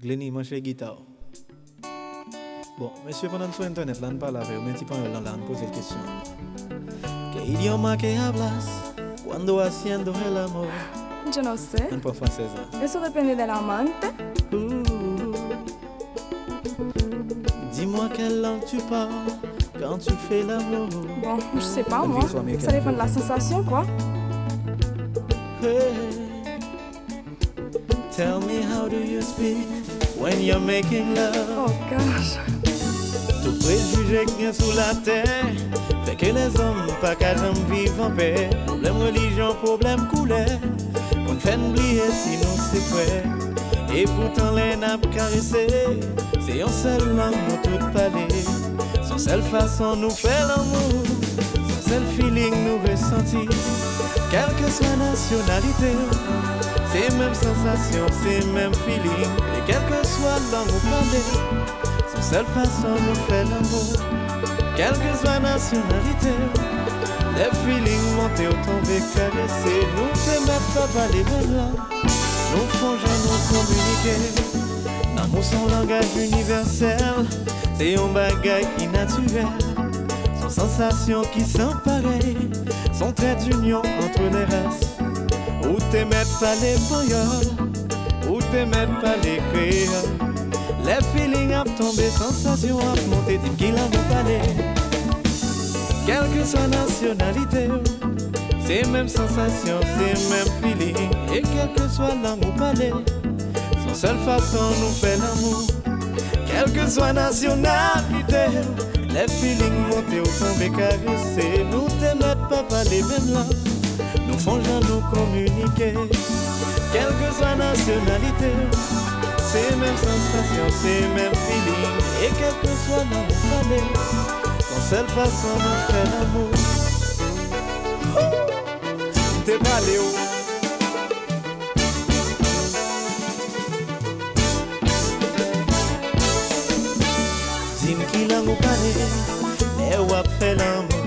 Glenny, manche guitare. Bon, monsieur, pendant sur internet, là, on parle avec vous, mais tipo, là, on pose une question. ¿Qué idioma que hablas cuando haciendo el amor? Yo no sé. En por francesa. Eso depende del amante. Ouh. Dis-moi quelle langue tu parles quand tu fais l'amour. Bon, je sais pas, moi. Ça dépend de la sensation, quoi. Hey. Tell me how do you speak when you're making love? Oh, gosh. Tout préjugé qu'il sous la terre fait que les hommes pas qu'à jamais vivre en paix. Problème religion, problème couleur, qu'on fait oublier si nous c'est vrai. Et pourtant les nappes caressées, c'est un seul langue nous tout parler. Son seule façon nous fait l'amour, son seul feeling nous ressentir. Quelle que soit nationalité, c'est même sensation, c'est même feeling. Et langue ou parler, son seule façon nous fait l'amour. Quelle que soit nationalité, les feelings montés au tomber caressés, nous te mettent pas les mêmes. Nous jamais nous communiquer. L'amour son langage universel, c'est un bagage qui naturel. Son sensation qui pareilles, son trait d'union entre les races. Ou te mettre pas les boyoles, ou te mettre pas les créoles. Les feelings à tomber, sensation à monter, dit qu'il a vous parler. Quelle que soit nationalité, c'est même sensation, c'est même feeling. Et quelle que soit langue ou parler, son seule façon nous fait l'amour. Quelle que soit nationalité, les feelings montés au tomber caressés, nous te mettent pas par les mêmes langues, nous font jamais nous communiquer. Quelle que Se men sensasyon, se men filin E kelke swa nan mou kade Nan sel fason nan fè nan mou Te pale ou Dim ki lan mou kade Le wap fè lan mou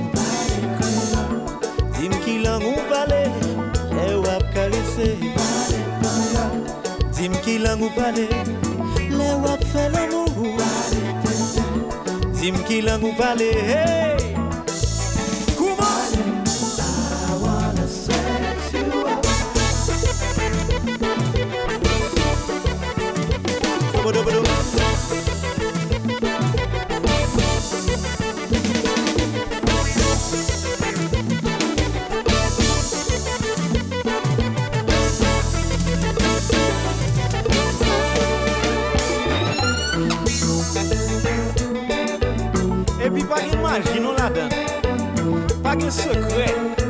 Dim ki lan mou pale Le wap kalese Dim ki lang ou pale Le wap fe lan ou Dim ki lang ou pale Hey. maji nou la dan. Pa gen sekre.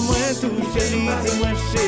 Mwen touche li, di mwen cheri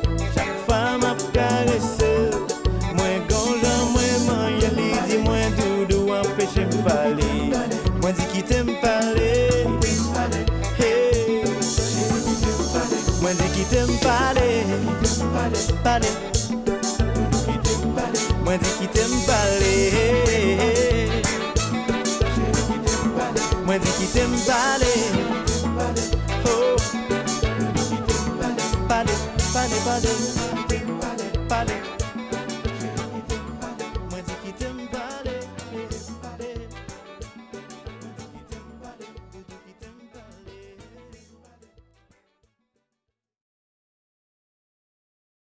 Mwen di ki te mpale Mwen di ki te mpale Mwen di ki te mpale